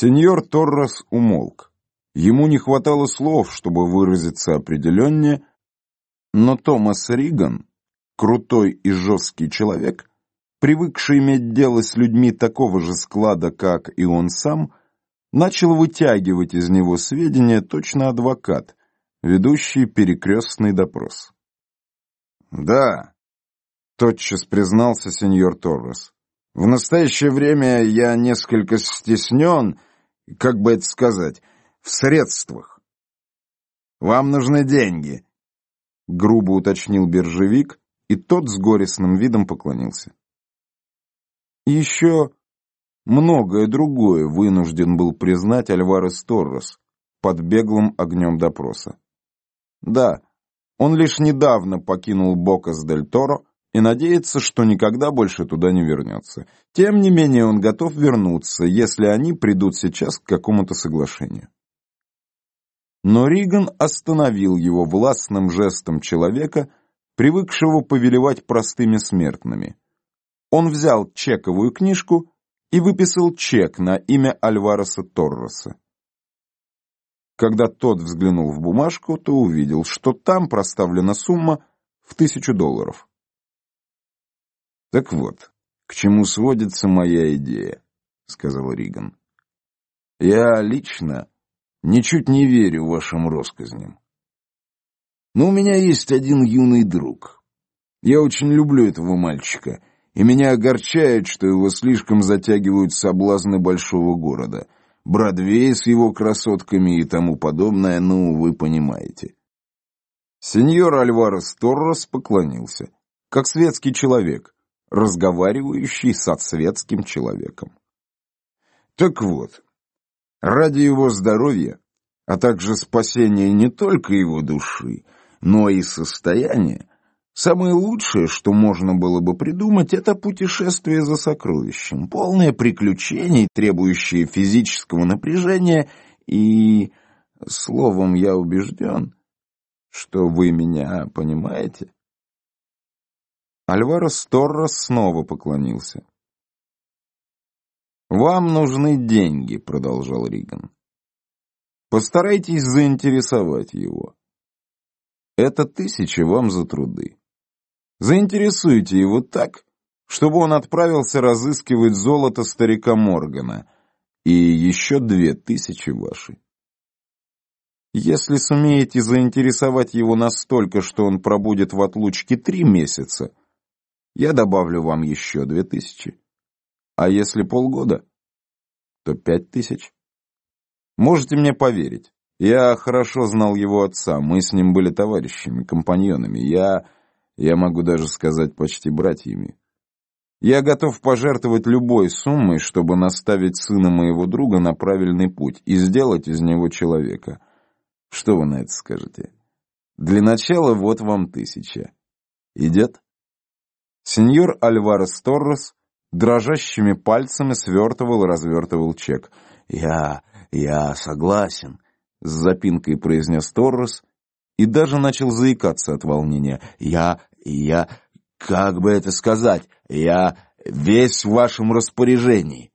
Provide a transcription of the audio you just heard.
Сеньор Торрес умолк. Ему не хватало слов, чтобы выразиться определеннее, но Томас Риган, крутой и жесткий человек, привыкший иметь дело с людьми такого же склада, как и он сам, начал вытягивать из него сведения точно адвокат, ведущий перекрестный допрос. «Да», — тотчас признался сеньор Торрес, — «в настоящее время я несколько стеснен, как бы это сказать, в средствах. Вам нужны деньги», — грубо уточнил биржевик, и тот с горестным видом поклонился. еще многое другое вынужден был признать Альварес Торрес под беглым огнем допроса. Да, он лишь недавно покинул Бокас-дель-Торо и надеется, что никогда больше туда не вернется. Тем не менее, он готов вернуться, если они придут сейчас к какому-то соглашению. Но Риган остановил его властным жестом человека, привыкшего повелевать простыми смертными. Он взял чековую книжку и выписал чек на имя Альвареса Торреса. Когда тот взглянул в бумажку, то увидел, что там проставлена сумма в тысячу долларов. «Так вот, к чему сводится моя идея», — сказал Риган. «Я лично ничуть не верю вашим россказням. Но у меня есть один юный друг. Я очень люблю этого мальчика, и меня огорчает, что его слишком затягивают соблазны большого города — Бродвей с его красотками и тому подобное, ну, вы понимаете. Сеньор Альварес Торрес поклонился, как светский человек, разговаривающий со светским человеком. Так вот, ради его здоровья, а также спасения не только его души, но и состояния, Самое лучшее, что можно было бы придумать, это путешествие за сокровищем, полное приключений, требующее физического напряжения, и, словом, я убежден, что вы меня понимаете. Альварес Торрес снова поклонился. «Вам нужны деньги», — продолжал Риган. «Постарайтесь заинтересовать его. Это тысяча вам за труды. Заинтересуйте его так, чтобы он отправился разыскивать золото старика Моргана и еще две тысячи ваши. Если сумеете заинтересовать его настолько, что он пробудет в отлучке три месяца, я добавлю вам еще две тысячи. А если полгода, то пять тысяч. Можете мне поверить, я хорошо знал его отца, мы с ним были товарищами, компаньонами. Я я могу даже сказать почти братьями. Я готов пожертвовать любой суммой, чтобы наставить сына моего друга на правильный путь и сделать из него человека. Что вы на это скажете? Для начала вот вам тысяча. Идет? Сеньор Альварес Торрес дрожащими пальцами свертывал и развертывал чек. «Я... я согласен», — с запинкой произнес Торрес и даже начал заикаться от волнения. «Я я, как бы это сказать, я весь в вашем распоряжении.